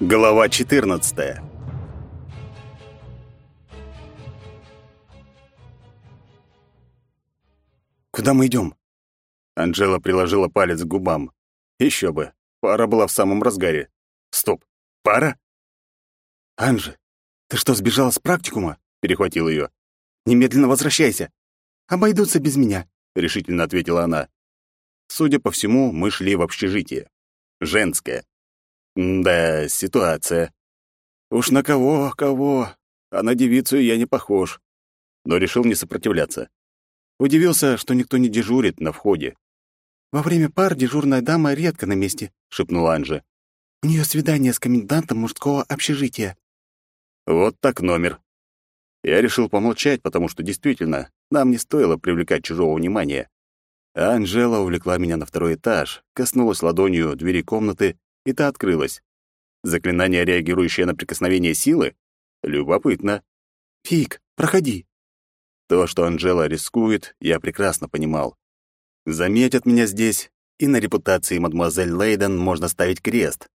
Глава 14. Куда мы идем? Анжела приложила палец к губам. Еще бы. Пара была в самом разгаре. Стоп. Пара? Анжи, ты что, сбежала с практикума? перехватил ее. Немедленно возвращайся. Обойдутся без меня, решительно ответила она. Судя по всему, мы шли в общежитие. Женское. Да, ситуация. Уж на кого, кого, а на девицу я не похож. Но решил не сопротивляться. Удивился, что никто не дежурит на входе. «Во время пар дежурная дама редко на месте», — шепнула Анжи. «У нее свидание с комендантом мужского общежития». Вот так номер. Я решил помолчать, потому что действительно, нам не стоило привлекать чужого внимания. А Анжела увлекла меня на второй этаж, коснулась ладонью двери комнаты и та открылась. Заклинание, реагирующее на прикосновение силы? Любопытно. «Фиг, проходи». То, что Анжела рискует, я прекрасно понимал. Заметят меня здесь, и на репутации мадемуазель Лейден можно ставить крест.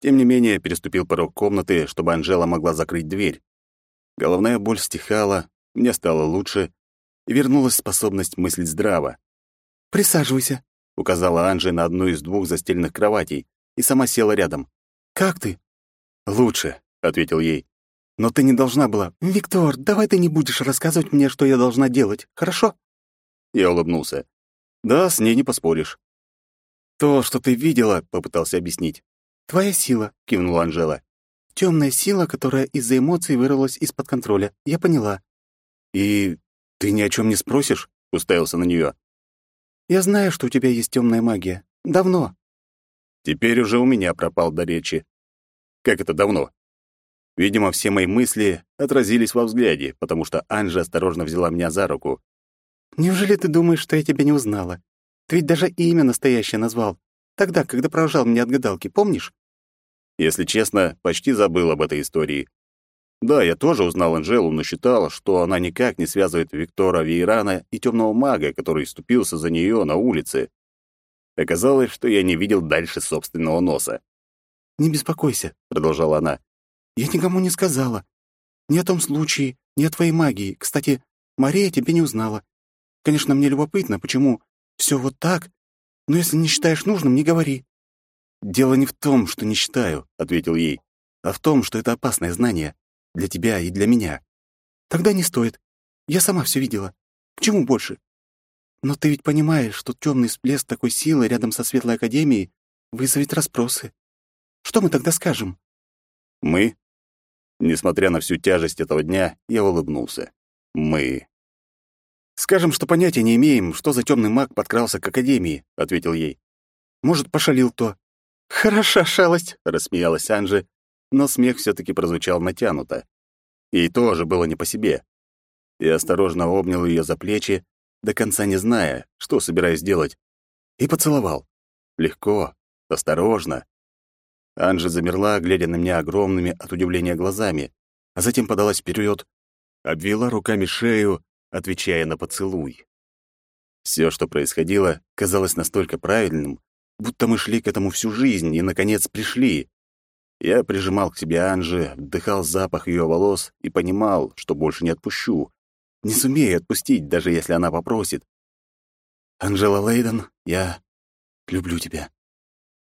Тем не менее, переступил порог комнаты, чтобы Анжела могла закрыть дверь. Головная боль стихала, мне стало лучше, и вернулась способность мыслить здраво. «Присаживайся», — указала Анжи на одну из двух застеленных кроватей, и сама села рядом. «Как ты?» «Лучше», — ответил ей. «Но ты не должна была...» «Виктор, давай ты не будешь рассказывать мне, что я должна делать, хорошо?» Я улыбнулся. «Да, с ней не поспоришь». «То, что ты видела», — попытался объяснить. «Твоя сила», — кивнула Анжела. «Темная сила, которая из-за эмоций вырвалась из-под контроля. Я поняла». «И ты ни о чем не спросишь?» — уставился на нее. «Я знаю, что у тебя есть темная магия. Давно. Теперь уже у меня пропал до речи. Как это давно? Видимо, все мои мысли отразились во взгляде, потому что Анжа осторожно взяла меня за руку. «Неужели ты думаешь, что я тебя не узнала? Ты ведь даже имя настоящее назвал. Тогда, когда провожал меня от гадалки, помнишь?» Если честно, почти забыл об этой истории. Да, я тоже узнал Анжелу, но считал, что она никак не связывает Виктора Вейрана и темного мага, который ступился за нее на улице. Оказалось, что я не видел дальше собственного носа. «Не беспокойся», — продолжала она. «Я никому не сказала. Ни о том случае, ни о твоей магии. Кстати, Мария тебя не узнала. Конечно, мне любопытно, почему все вот так, но если не считаешь нужным, не говори». «Дело не в том, что не считаю», — ответил ей, «а в том, что это опасное знание. Для тебя и для меня». «Тогда не стоит. Я сама все видела. К чему больше? Но ты ведь понимаешь, что темный всплеск такой силы рядом со Светлой Академией вызовет расспросы. Что мы тогда скажем? Мы? Несмотря на всю тяжесть этого дня, я улыбнулся. Мы. Скажем, что понятия не имеем, что за темный маг подкрался к Академии, ответил ей. Может, пошалил то. Хороша шалость, рассмеялась Анжи, но смех все таки прозвучал натянуто. Ей тоже было не по себе. Я осторожно обнял ее за плечи, до конца не зная, что собираюсь делать, и поцеловал. Легко, осторожно. Анжи замерла, глядя на меня огромными от удивления глазами, а затем подалась вперед, обвела руками шею, отвечая на поцелуй. Все, что происходило, казалось настолько правильным, будто мы шли к этому всю жизнь и, наконец, пришли. Я прижимал к себе Анжи, вдыхал запах ее волос и понимал, что больше не отпущу, не сумею отпустить, даже если она попросит. Анжела Лейден, я люблю тебя.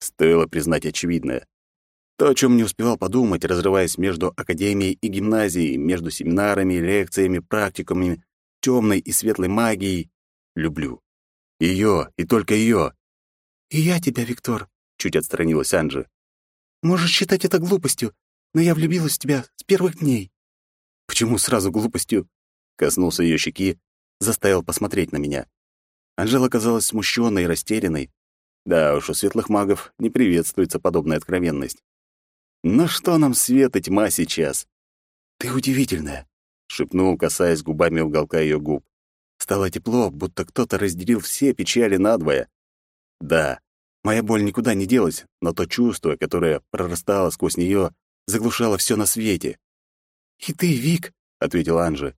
Стоило признать очевидное. То, о чем не успевал подумать, разрываясь между академией и гимназией, между семинарами, лекциями, практикумами, темной и светлой магией. Люблю. Ее, и только ее. «И я тебя, Виктор», — чуть отстранилась Анжи. «Можешь считать это глупостью, но я влюбилась в тебя с первых дней». «Почему сразу глупостью?» Коснулся ее щеки, заставил посмотреть на меня. Анжела казалась смущенной и растерянной. Да уж, у светлых магов не приветствуется подобная откровенность. Но что нам свет и тьма сейчас? Ты удивительная, шепнул, касаясь губами уголка ее губ. Стало тепло, будто кто-то разделил все печали надвое. Да, моя боль никуда не делась, но то чувство, которое прорастало сквозь нее, заглушало все на свете. «И ты, Вик», — ответила Анжи,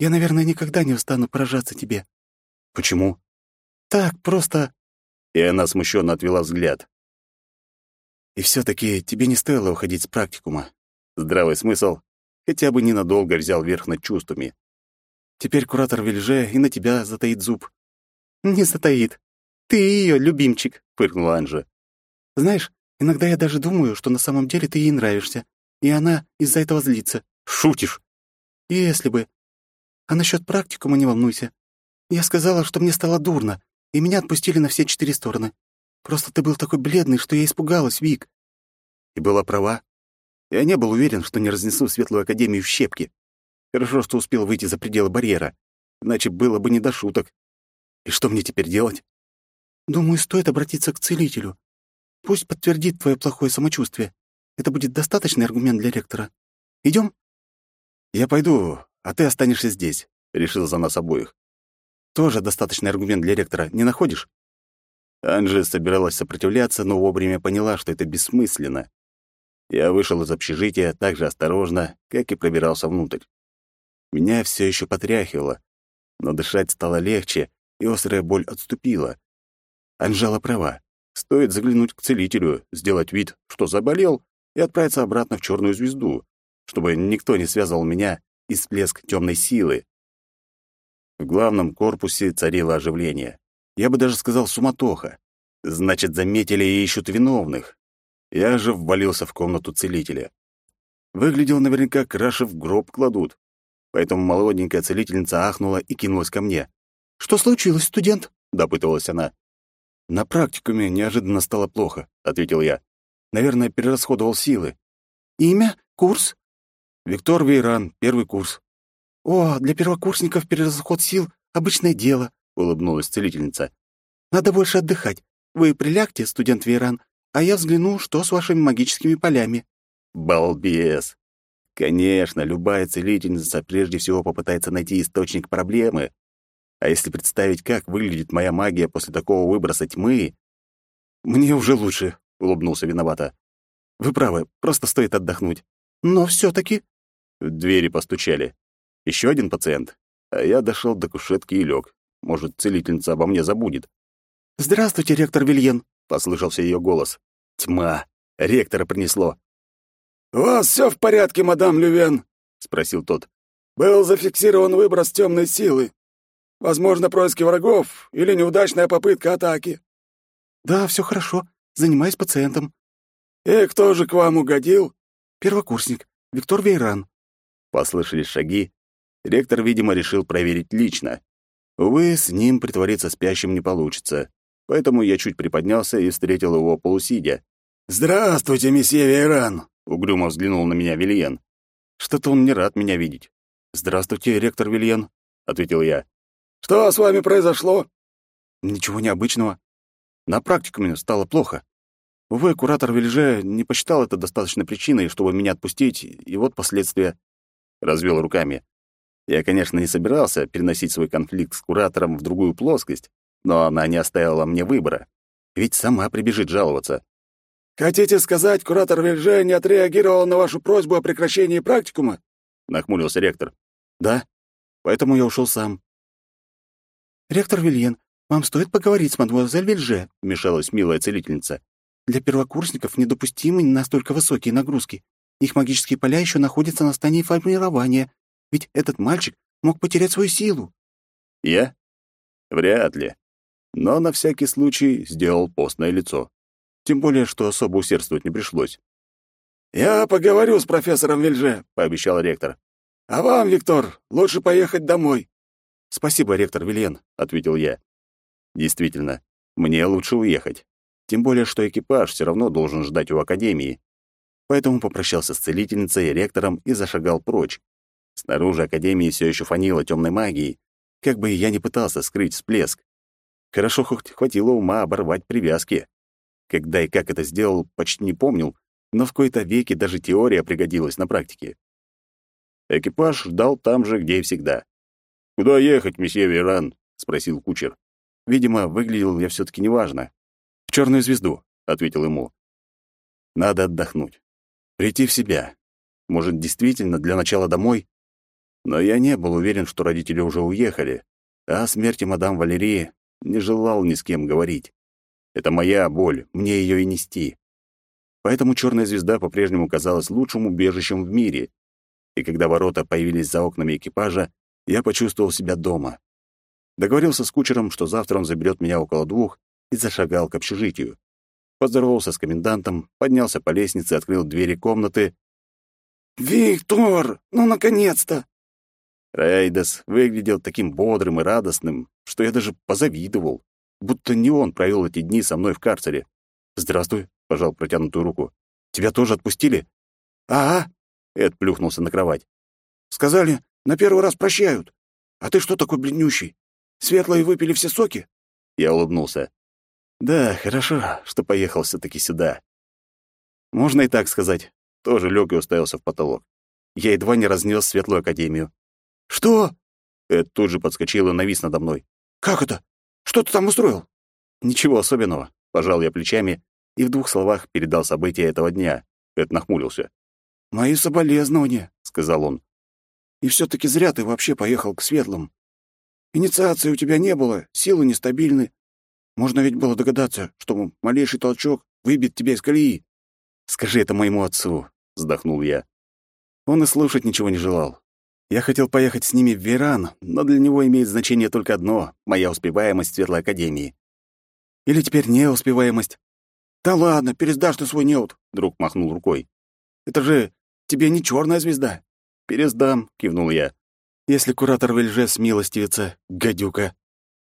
я, наверное, никогда не устану поражаться тебе. Почему? Так, просто... И она смущенно отвела взгляд. И все таки тебе не стоило уходить с практикума. Здравый смысл хотя бы ненадолго взял верх над чувствами. Теперь куратор Вильже и на тебя затаит зуб. «Не затаит. Ты ее любимчик», — фыркнула Анжа. «Знаешь, иногда я даже думаю, что на самом деле ты ей нравишься, и она из-за этого злится». «Шутишь?» «Если бы. А насчет практикума не волнуйся. Я сказала, что мне стало дурно, и меня отпустили на все четыре стороны. Просто ты был такой бледный, что я испугалась, Вик». И была права. Я не был уверен, что не разнесу Светлую Академию в щепки. Хорошо, что успел выйти за пределы барьера, иначе было бы не до шуток. И что мне теперь делать? Думаю, стоит обратиться к целителю. Пусть подтвердит твое плохое самочувствие. Это будет достаточный аргумент для ректора. Идем? Я пойду, а ты останешься здесь, решил за нас обоих. Тоже достаточный аргумент для ректора, не находишь? Анжи собиралась сопротивляться, но вовремя поняла, что это бессмысленно. Я вышел из общежития так же осторожно, как и пробирался внутрь. Меня все еще потряхивало, но дышать стало легче, и острая боль отступила. Анжела права. Стоит заглянуть к целителю, сделать вид, что заболел, и отправиться обратно в черную звезду, чтобы никто не связывал меня и всплеск темной силы. В главном корпусе царило оживление. Я бы даже сказал суматоха. Значит, заметили и ищут виновных. Я же ввалился в комнату целителя. Выглядел наверняка краше в гроб кладут. Поэтому молоденькая целительница ахнула и кинулась ко мне. «Что случилось, студент?» — допытывалась она. «На практикуме неожиданно стало плохо», — ответил я. «Наверное, перерасходовал силы». «Имя? Курс?» «Виктор Вейран, первый курс». «О, для первокурсников перерасход сил — обычное дело», — улыбнулась целительница. «Надо больше отдыхать. Вы прилягте, студент Вейран, а я взгляну, что с вашими магическими полями». «Балбес! Конечно, любая целительница прежде всего попытается найти источник проблемы, а если представить, как выглядит моя магия после такого выброса тьмы... Мне уже лучше, — улыбнулся виновато. Вы правы, просто стоит отдохнуть. Но все таки В двери постучали. Еще один пациент. А я дошел до кушетки и лег. Может, целительница обо мне забудет. «Здравствуйте, ректор Вильен», — послышался ее голос. Тьма. Ректора принесло. «У вас все в порядке, мадам Лювен?» — спросил тот. «Был зафиксирован выброс темной силы. Возможно, происки врагов или неудачная попытка атаки. Да, все хорошо. Занимаюсь пациентом. И кто же к вам угодил? Первокурсник, Виктор Вейран. Послышались шаги. Ректор, видимо, решил проверить лично. Увы, с ним притвориться спящим не получится. Поэтому я чуть приподнялся и встретил его полусидя. «Здравствуйте, месье Вейран!» — угрюмо взглянул на меня Вильен. Что-то он не рад меня видеть. «Здравствуйте, ректор Вильен», — ответил я. Что с вами произошло? Ничего необычного. На практикуме стало плохо. Увы, куратор Вильже не посчитал это достаточной причиной, чтобы меня отпустить, и вот последствия. Развел руками. Я, конечно, не собирался переносить свой конфликт с куратором в другую плоскость, но она не оставила мне выбора. Ведь сама прибежит жаловаться. «Хотите сказать, куратор Вильже не отреагировал на вашу просьбу о прекращении практикума?» — нахмурился ректор. «Да, поэтому я ушел сам. «Ректор Вильен, вам стоит поговорить с мадемуазель Вильже», — вмешалась милая целительница. «Для первокурсников недопустимы настолько высокие нагрузки. Их магические поля еще находятся на стадии формирования, ведь этот мальчик мог потерять свою силу». «Я? Вряд ли. Но на всякий случай сделал постное лицо. Тем более, что особо усердствовать не пришлось. «Я поговорю с профессором Вильже», — пообещал ректор. «А вам, Виктор, лучше поехать домой. «Спасибо, ректор Вильен», — ответил я. «Действительно, мне лучше уехать. Тем более, что экипаж все равно должен ждать у Академии». Поэтому попрощался с целительницей и ректором и зашагал прочь. Снаружи Академии все еще фанило темной магией, как бы я ни пытался скрыть всплеск. Хорошо хоть хватило ума оборвать привязки. Когда и как это сделал, почти не помнил, но в кои-то веки даже теория пригодилась на практике. Экипаж ждал там же, где и всегда. «Куда ехать, месье Веран?» — спросил кучер. Видимо, выглядел я все таки неважно. «В черную звезду», — ответил ему. «Надо отдохнуть. Прийти в себя. Может, действительно для начала домой?» Но я не был уверен, что родители уже уехали, а о смерти мадам Валерии не желал ни с кем говорить. Это моя боль, мне ее и нести. поэтому черная звезда по-прежнему казалась лучшим убежищем в мире. И когда ворота появились за окнами экипажа, я почувствовал себя дома. Договорился с кучером, что завтра он заберет меня около двух, и зашагал к общежитию. Поздоровался с комендантом, поднялся по лестнице, открыл двери комнаты. «Виктор, ну, наконец-то!» Рейдас выглядел таким бодрым и радостным, что я даже позавидовал, будто не он провел эти дни со мной в карцере. «Здравствуй», — пожал протянутую руку. «Тебя тоже отпустили?» «Ага», — Эд плюхнулся на кровать. «Сказали, на первый раз прощают. А ты что такой бледнющий? Светлые выпили все соки?» Я улыбнулся. «Да, хорошо, что поехал все таки сюда. Можно и так сказать». Тоже лег и уставился в потолок. Я едва не разнес Светлую Академию. «Что?» Эд тут же подскочил и навис надо мной. «Как это? Что ты там устроил?» «Ничего особенного», — пожал я плечами и в двух словах передал события этого дня. Эд нахмурился. «Мои соболезнования», — сказал он. «И все таки зря ты вообще поехал к Светлым. Инициации у тебя не было, силы нестабильны. Можно ведь было догадаться, что малейший толчок выбьет тебя из колеи». «Скажи это моему отцу», — вздохнул я. Он и слушать ничего не желал. Я хотел поехать с ними в Веран, но для него имеет значение только одно — моя успеваемость в Светлой Академии. Или теперь неуспеваемость. «Да ладно, пересдашь ты свой неуд», — друг махнул рукой. «Это же тебе не черная звезда». «Пересдам», — кивнул я. «Если куратор Вельже смилостивится, гадюка».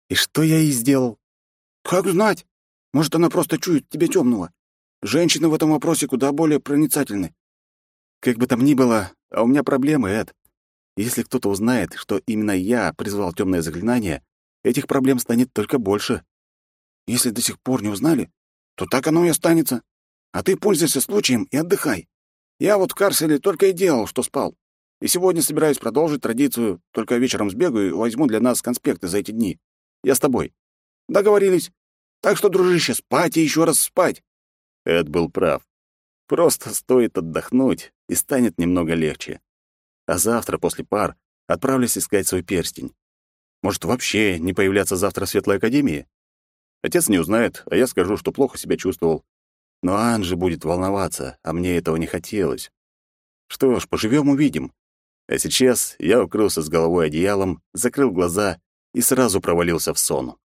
И что я ей сделал? «Как знать? Может, она просто чует тебе темного. Женщины в этом вопросе куда более проницательны». «Как бы там ни было, а у меня проблемы, Эд. Если кто-то узнает, что именно я призвал темное заклинание, этих проблем станет только больше. Если до сих пор не узнали, то так оно и останется. А ты пользуйся случаем и отдыхай. Я вот в Карселе только и делал, что спал. И сегодня собираюсь продолжить традицию, только вечером сбегаю и возьму для нас конспекты за эти дни. Я с тобой. Договорились. Так что, дружище, спать и еще раз спать. Эд был прав. Просто стоит отдохнуть, и станет немного легче а завтра после пар отправлюсь искать свой перстень. Может, вообще не появляться завтра в Светлой Академии? Отец не узнает, а я скажу, что плохо себя чувствовал. Но Анжи будет волноваться, а мне этого не хотелось. Что ж, поживем увидим. А сейчас я укрылся с головой одеялом, закрыл глаза и сразу провалился в сон.